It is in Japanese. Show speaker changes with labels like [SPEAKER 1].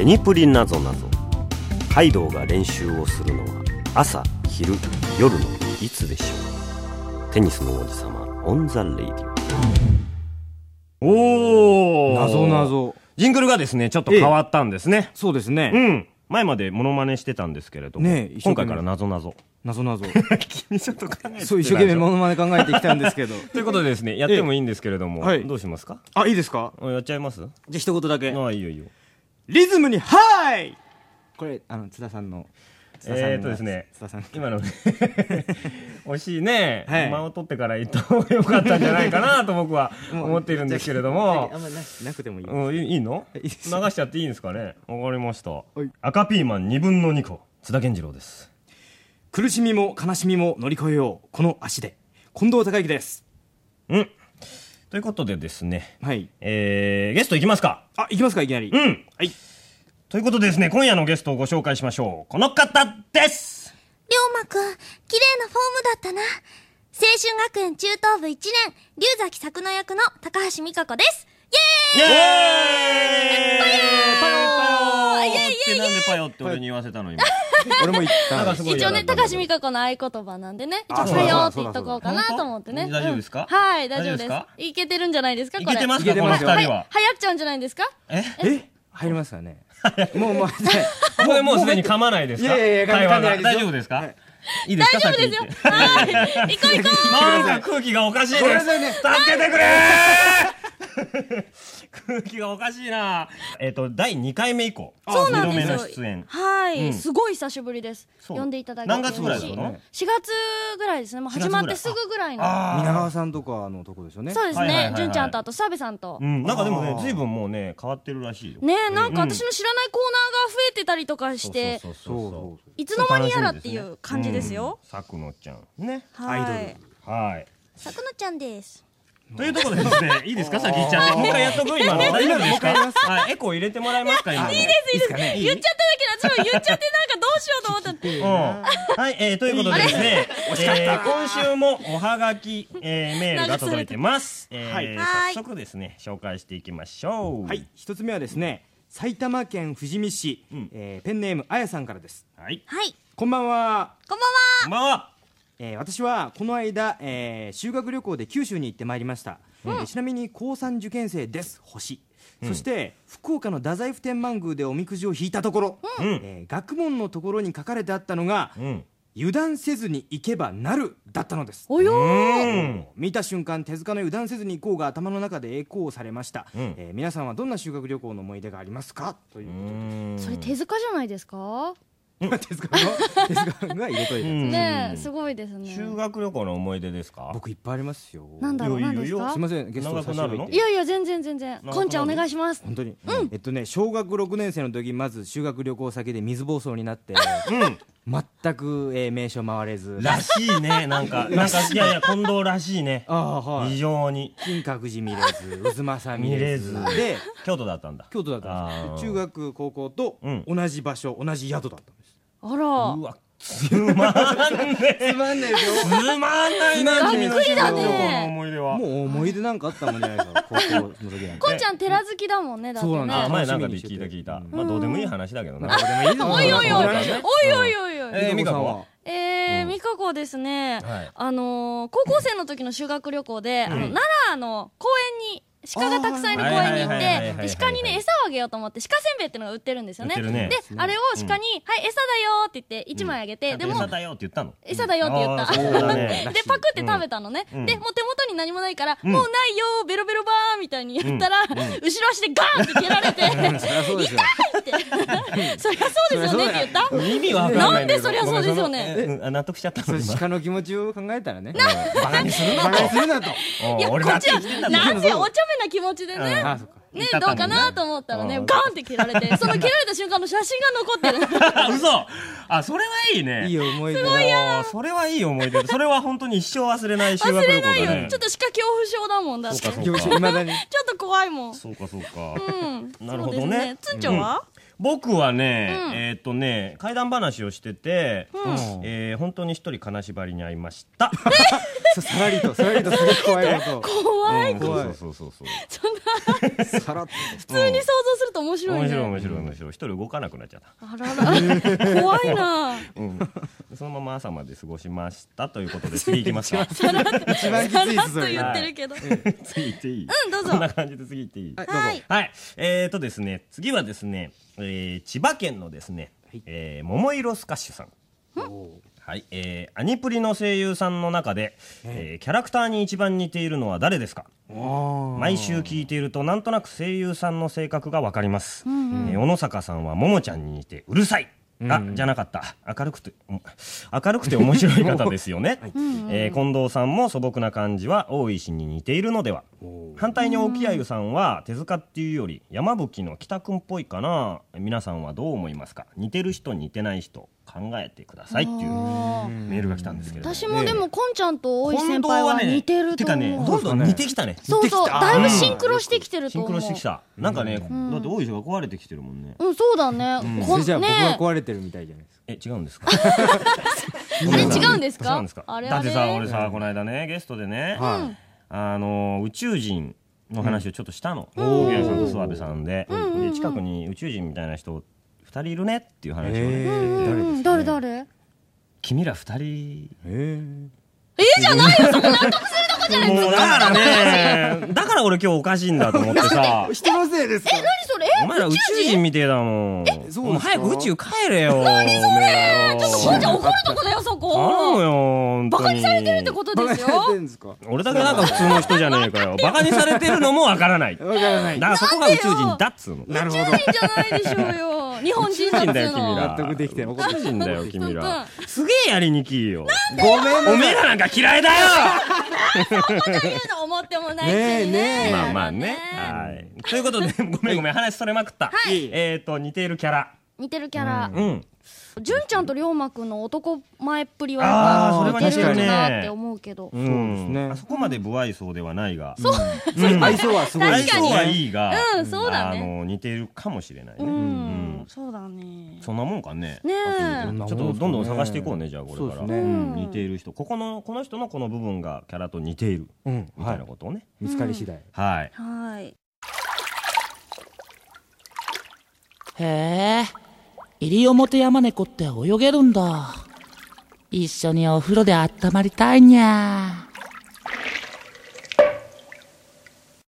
[SPEAKER 1] テニプリなぞなぞカイドウが練習をするのは朝昼夜のいつでしょう。テニスの王子様 on the radio。お
[SPEAKER 2] なぞなぞ
[SPEAKER 1] ジングルがですねちょっと変わったんですね、
[SPEAKER 2] そうですね、
[SPEAKER 1] うん。前までモノマネしてたんですけれども、
[SPEAKER 2] ねえ一生懸命。
[SPEAKER 1] 今回からなぞなぞ
[SPEAKER 2] なぞなぞ
[SPEAKER 1] 君ちょっと考えて
[SPEAKER 2] そう一生懸命モノマネ考えてきたんですけど。
[SPEAKER 1] ということでですねやってもいいんですけれども、
[SPEAKER 2] ええ。はい。
[SPEAKER 1] どうしますか？
[SPEAKER 2] あいいですか？
[SPEAKER 1] あやっちゃいます？
[SPEAKER 2] じゃあ一言だけ。
[SPEAKER 1] ああいいよいいよ
[SPEAKER 2] リズムにハイ！これあの津田さんの津田さんが
[SPEAKER 1] えーっとですね
[SPEAKER 2] 津田さん
[SPEAKER 1] 今の 惜しいね、
[SPEAKER 2] はい。
[SPEAKER 1] 間を取ってから言った方がよかったんじゃないかなと僕は 思っているんですけれども。
[SPEAKER 2] あんまななくてもいい。
[SPEAKER 1] うん、いいいいの流しちゃっていいんですかね？わかりました、
[SPEAKER 2] い。
[SPEAKER 1] 赤ピーマン2分の2個。津田健次郎です。
[SPEAKER 2] 苦しみも悲しみも乗り越えよう。この足で。近藤孝之です。
[SPEAKER 1] うんということでですね
[SPEAKER 2] はい。
[SPEAKER 1] えー、ゲストいきますか？
[SPEAKER 2] あ行きますかいきなり。
[SPEAKER 1] うん。
[SPEAKER 2] はい。
[SPEAKER 1] ということでですね今夜のゲストをご紹介しましょう。この方です。
[SPEAKER 3] 龍馬くん、綺麗なフォームだったな。青春学園中等部1年、龍崎作の役の高橋美香子です。イエーイ！
[SPEAKER 1] イエーイ！パヨ
[SPEAKER 3] イエー！イイエーイ
[SPEAKER 1] ってなんでパヨって俺に言わせたの今
[SPEAKER 2] 俺も言った
[SPEAKER 3] 一応ね、高橋美香子の合言葉なんでね、一応、
[SPEAKER 2] あ
[SPEAKER 3] さよって言っとこうかなと思ってね。
[SPEAKER 1] 大丈夫ですか
[SPEAKER 3] はい、大丈夫です
[SPEAKER 1] 夫です。
[SPEAKER 3] いけてるんじゃないですか、これ。
[SPEAKER 1] いけてますかこの二人は
[SPEAKER 3] はい、流行っちゃうんじゃないですか
[SPEAKER 1] え
[SPEAKER 2] え入りますかねもうもう
[SPEAKER 1] これもうすでに噛まないですか
[SPEAKER 2] いやいやいや
[SPEAKER 1] 会話が大丈夫ですか、
[SPEAKER 2] はい
[SPEAKER 1] い、いですか
[SPEAKER 3] 大丈夫ですよ。はい、行こう行こ
[SPEAKER 1] 行ってなんか空気がおかしいです
[SPEAKER 2] ね
[SPEAKER 1] 助けてくれー 空気がおかしいな。えっ、と第2回目以降
[SPEAKER 3] う。そうなん
[SPEAKER 1] 二度目の
[SPEAKER 3] ですよ。
[SPEAKER 1] 出演。
[SPEAKER 3] はい、
[SPEAKER 1] うん。
[SPEAKER 3] すごい久しぶりです。呼んでいただいて。
[SPEAKER 1] 何月ぐらいですか
[SPEAKER 3] ？4月。ぐらいですね。もう始まってすぐぐらいの。
[SPEAKER 1] あ
[SPEAKER 2] 皆川さんとかのとこですよね。
[SPEAKER 3] そうです
[SPEAKER 1] はいはいはい
[SPEAKER 3] ちゃんとあと澤部さんと。
[SPEAKER 1] うん。なんかでもね
[SPEAKER 2] あー
[SPEAKER 1] 随分もうね変わってるらしいよ。
[SPEAKER 3] ねえなんか私の知らないコーナーが増えてたりとかして
[SPEAKER 1] そうそう
[SPEAKER 2] そう
[SPEAKER 1] そう
[SPEAKER 2] そう。
[SPEAKER 3] いつの間にやらっていう感じですよ、
[SPEAKER 1] さくのちゃん。ね
[SPEAKER 3] はい。
[SPEAKER 2] アイドル
[SPEAKER 1] はい
[SPEAKER 3] さくのちゃんです
[SPEAKER 1] というところでですね、いいですか、先言っちゃって。もう一回やっとく？今の。大丈夫ですか？はい、エコー入れてもらえますか、今の。いいです
[SPEAKER 2] いいです。かね？
[SPEAKER 3] 言っちゃっただけど私も言っちゃってなんかどうしようと思った。
[SPEAKER 1] うん。はい、えー、ということでですね、えー、今週もおはがき、えー、メールが届いてます。えー、早速ですね、紹介していきましょう。
[SPEAKER 2] はい。一つ目はですね埼玉県富士見市、
[SPEAKER 1] ん。
[SPEAKER 2] えーペンネームあやさんからです。
[SPEAKER 1] はい。
[SPEAKER 3] はい。
[SPEAKER 2] こんばんは、
[SPEAKER 3] こんばんは。
[SPEAKER 1] こんばんは。
[SPEAKER 2] えー私はこの間、えー修学旅行で九州に行ってまいりました、えーちなみに高3受験生です。星。そして福岡の太宰府天満宮でおみくじを引いたところ、
[SPEAKER 1] うん。
[SPEAKER 2] えー学問のところに書かれてあったのが、
[SPEAKER 1] うん。
[SPEAKER 2] 油断せずに行けばなるだったのです。
[SPEAKER 3] およ
[SPEAKER 1] う
[SPEAKER 3] ー
[SPEAKER 1] ん。
[SPEAKER 2] 見た瞬間手塚の油断せずに行こうが頭の中で栄光されました、
[SPEAKER 1] うん。
[SPEAKER 2] えー皆さんはどんな修学旅行の思い出がありますか？ということで。
[SPEAKER 3] それ手塚じゃないですか？
[SPEAKER 2] 手塚の手塚が入れといた
[SPEAKER 3] ねえすごいですね。
[SPEAKER 1] 修学旅行の思い出ですか？
[SPEAKER 2] 僕いっぱいありますよ。
[SPEAKER 3] なんだろう
[SPEAKER 1] いやいやいや
[SPEAKER 3] 何ですか？
[SPEAKER 2] すいませんゲスト
[SPEAKER 1] 長くなるの？
[SPEAKER 2] 差し置いて。
[SPEAKER 3] いやいや全然全然。
[SPEAKER 1] な
[SPEAKER 3] こんちゃんお願いします。
[SPEAKER 2] 本当に、えっとね小学6年生の時まず修学旅行先で水暴走になって
[SPEAKER 1] うん。
[SPEAKER 2] 全く、えー名所回れず。
[SPEAKER 1] らしいね、なんか、なんか、いやいや、近藤らしいね。
[SPEAKER 2] ああはい。
[SPEAKER 1] 非常に。
[SPEAKER 2] 金閣寺見れず渦政見れず。
[SPEAKER 1] 見れず
[SPEAKER 2] で
[SPEAKER 1] 京都だったんだ。
[SPEAKER 2] 京都だったんです。中学高校と
[SPEAKER 1] うん。
[SPEAKER 2] 同じ場所、同じ宿だったんです
[SPEAKER 3] あら。
[SPEAKER 1] うわ、つまんねえ。
[SPEAKER 2] つまんないですよ
[SPEAKER 1] つまんない。な、
[SPEAKER 2] つまんない
[SPEAKER 1] 君の修学旅行
[SPEAKER 3] ね
[SPEAKER 1] の思い出は。
[SPEAKER 2] もう思い出なんかあったもんじゃないか高校の時なんて
[SPEAKER 3] こんちゃん寺好きだもんねだってね。
[SPEAKER 2] そうなんだ。
[SPEAKER 1] あ、前なんかで聞いた聞いた。まあ、どうでもいい話だけどな。
[SPEAKER 2] でもいいです
[SPEAKER 3] おいおいおいおいおい
[SPEAKER 1] ね
[SPEAKER 3] おいおい。おい
[SPEAKER 1] えー、美香子は？
[SPEAKER 3] えー、美香子ですね、
[SPEAKER 1] はい。
[SPEAKER 3] あのー高校生の時の修学旅行で、あの奈良の公園に鹿がたくさんいる公園に行ってで鹿にね餌をあげようと思って鹿せんべいっていうのが売ってるんですよね
[SPEAKER 1] ね
[SPEAKER 3] であれを鹿に「はい餌だよ」って言って1枚あげて、でも
[SPEAKER 1] 餌だよって言ったの。
[SPEAKER 3] 餌だよって言った、
[SPEAKER 1] ね
[SPEAKER 3] でパクって食べたのね、
[SPEAKER 1] うん
[SPEAKER 3] でもう手元に何もないから、
[SPEAKER 1] ん
[SPEAKER 3] もうないよベロベロバーみたいにやったら、後ろ足でガーンって蹴られて
[SPEAKER 2] そりゃそうですよ
[SPEAKER 3] ってそりゃそうですよねって言った
[SPEAKER 1] 意味わかんない
[SPEAKER 3] なんでそりゃそうですよね
[SPEAKER 1] 納得しちゃった。
[SPEAKER 2] 鹿の気持ちを考えたらね
[SPEAKER 1] バカにするな
[SPEAKER 2] と
[SPEAKER 3] いや、こ
[SPEAKER 1] 俺
[SPEAKER 3] っちは、なんでお茶目な気持ちでね、
[SPEAKER 2] あそっか
[SPEAKER 3] ね、どうかなと思ったらね、
[SPEAKER 1] うん
[SPEAKER 3] ガンって切られて、その切られた瞬間の写真が残ってる。
[SPEAKER 1] 嘘あ、それはいいね。
[SPEAKER 2] いい思い出
[SPEAKER 1] おーそれはいい思い出。それは本当に一生忘れない修学旅行だ
[SPEAKER 3] ないよ
[SPEAKER 1] ね。。
[SPEAKER 3] ちょっと鹿恐怖症だもんだって。ちょ
[SPEAKER 1] そうかそうか
[SPEAKER 2] いまだに
[SPEAKER 3] っと怖いもん。
[SPEAKER 1] そうかそうか。
[SPEAKER 3] うん。
[SPEAKER 1] なるほどね
[SPEAKER 3] つんちゃんは？
[SPEAKER 1] 僕はね、
[SPEAKER 3] うん
[SPEAKER 1] えーっとね、怪談話をしてて、
[SPEAKER 2] うん
[SPEAKER 1] えー本当に一人金縛りに会いました。
[SPEAKER 2] さらりとさらりとすげえ怖いこと
[SPEAKER 3] 怖い。
[SPEAKER 1] うん。
[SPEAKER 2] 怖い
[SPEAKER 1] そうそうそう。そう
[SPEAKER 2] さらっと。
[SPEAKER 3] 普通に想像すると面白いね。
[SPEAKER 1] 面白い面白い面白い。一人動かなくなっちゃった。
[SPEAKER 3] あらら。怖いな。
[SPEAKER 1] うん、そのまま朝まで過ごしましたということで次 行きますか。
[SPEAKER 2] 一番きつい
[SPEAKER 3] さらっと言ってるけど。
[SPEAKER 1] 次行っていい？
[SPEAKER 3] うんどうぞ。
[SPEAKER 1] こんな感じで次行っていい？
[SPEAKER 2] はいどうぞ。
[SPEAKER 3] はい。
[SPEAKER 1] はいえーとですね次はですね、えー千葉県のですね、えー桃色スカッシュさんはい、えーアニプリの声優さんの中で、えーキャラクターに一番似ているのは誰ですか？毎週聞いているとなんとなく声優さんの性格がわかります、えー小野坂さんはももちゃんに似てうるさい。あ、じゃなかった。明るくてお明るくて面白い方ですよね、えー近藤さんも素朴な感じは大石に似ているのでは。反対に沖合さんは手塚っていうより山吹の北くんっぽいかな。皆さんはどう思いますか？似てる人似てない人考えてくださいっていうメールが来たんですけれども。
[SPEAKER 3] 私もでもこんちゃんと大石先輩は似てると
[SPEAKER 1] てかね
[SPEAKER 3] 思う
[SPEAKER 1] どんどん似てきたね。
[SPEAKER 3] そうそうだいぶシンクロしてきてる
[SPEAKER 1] シンク
[SPEAKER 3] と思う
[SPEAKER 1] ロしてきた。なんかねだって大石が壊れてきてるもんね。
[SPEAKER 3] うんそうだね。
[SPEAKER 2] そ
[SPEAKER 3] こん
[SPEAKER 2] れじゃあ僕が
[SPEAKER 3] ね
[SPEAKER 2] 壊れてるみたいじゃないですか。
[SPEAKER 1] え違うんですか？
[SPEAKER 3] あれ違うんですか？
[SPEAKER 1] 違うんですか？
[SPEAKER 3] あれ
[SPEAKER 1] だってさ俺さこの間ねゲストでね
[SPEAKER 2] はい
[SPEAKER 1] あの宇宙人の話をちょっとしたの。
[SPEAKER 3] ん。
[SPEAKER 1] 荻原さんと諏訪部さんで。で近くに宇宙人みたいな人2人いるねっていう話をね。
[SPEAKER 3] 誰誰？
[SPEAKER 1] 君ら2人。
[SPEAKER 2] へ
[SPEAKER 3] えじゃないよそんな
[SPEAKER 1] もうだからね。だから俺今日おかしいんだと思ってさ。
[SPEAKER 2] え人のせいですか？
[SPEAKER 3] 何それ？
[SPEAKER 1] お前ら宇宙人？みてえだもん。
[SPEAKER 2] そう
[SPEAKER 1] 早く宇宙帰れよ何それ？ちょっと
[SPEAKER 3] こんちゃん怒るとこだよそ
[SPEAKER 1] 頼む
[SPEAKER 3] こ
[SPEAKER 1] よ本当に。
[SPEAKER 3] バカにされてるってこと
[SPEAKER 2] バカにされ
[SPEAKER 3] ですよ
[SPEAKER 2] てるんですか？わ
[SPEAKER 1] 俺だけなんか普通の人じゃねえかよ。バカ。にされてるのもわからない。だか
[SPEAKER 2] からない。
[SPEAKER 1] らそこが宇宙人だっつうの。
[SPEAKER 2] なるほど
[SPEAKER 3] いいんじゃないでしょうよ。日本人だっつ
[SPEAKER 1] 宇宙人だよ
[SPEAKER 3] うの
[SPEAKER 1] 君ら。
[SPEAKER 2] 納得できてる
[SPEAKER 1] 宇宙人だよ君ら。
[SPEAKER 3] うん。
[SPEAKER 1] すげえやりにきいよ。
[SPEAKER 2] ごめんな
[SPEAKER 1] おめえらなんか嫌いだよ
[SPEAKER 3] 言うの思ってもないし
[SPEAKER 2] ね。えねえ。
[SPEAKER 1] まあまあね。はい。ということでごめんごめん。話それまくった。
[SPEAKER 2] い。
[SPEAKER 1] えっと似ているキャラ。
[SPEAKER 3] 似てるキャラ。
[SPEAKER 1] うん
[SPEAKER 3] 純ちゃんと龍馬くんの男前っぷり
[SPEAKER 1] あ
[SPEAKER 3] は
[SPEAKER 1] ーそれは
[SPEAKER 3] 似てる
[SPEAKER 1] 確かにね。
[SPEAKER 3] なって思うけど。
[SPEAKER 1] うん。
[SPEAKER 2] そうですね。
[SPEAKER 1] あそこまで不愛想ではないが。
[SPEAKER 2] 相性はすごい。
[SPEAKER 1] 相性はいいが
[SPEAKER 3] うんそうだね。
[SPEAKER 1] あの似ているかもしれないね。
[SPEAKER 3] う
[SPEAKER 1] うん。
[SPEAKER 3] んそうだね。
[SPEAKER 1] そんなもんかね。
[SPEAKER 3] ねえ。
[SPEAKER 1] ちょっとどんどん探していこうねじゃあこれから。似ている人。ここのこの人のこの部分がキャラと似ている。
[SPEAKER 2] うん。
[SPEAKER 1] みた
[SPEAKER 2] はいい
[SPEAKER 1] なことをね。
[SPEAKER 2] 見つかり次第。
[SPEAKER 1] はい。
[SPEAKER 3] はい。
[SPEAKER 4] へえ、西表山猫って泳げるんだ。一緒にお風呂で温まりたいにゃ